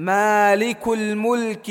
مالك الملك.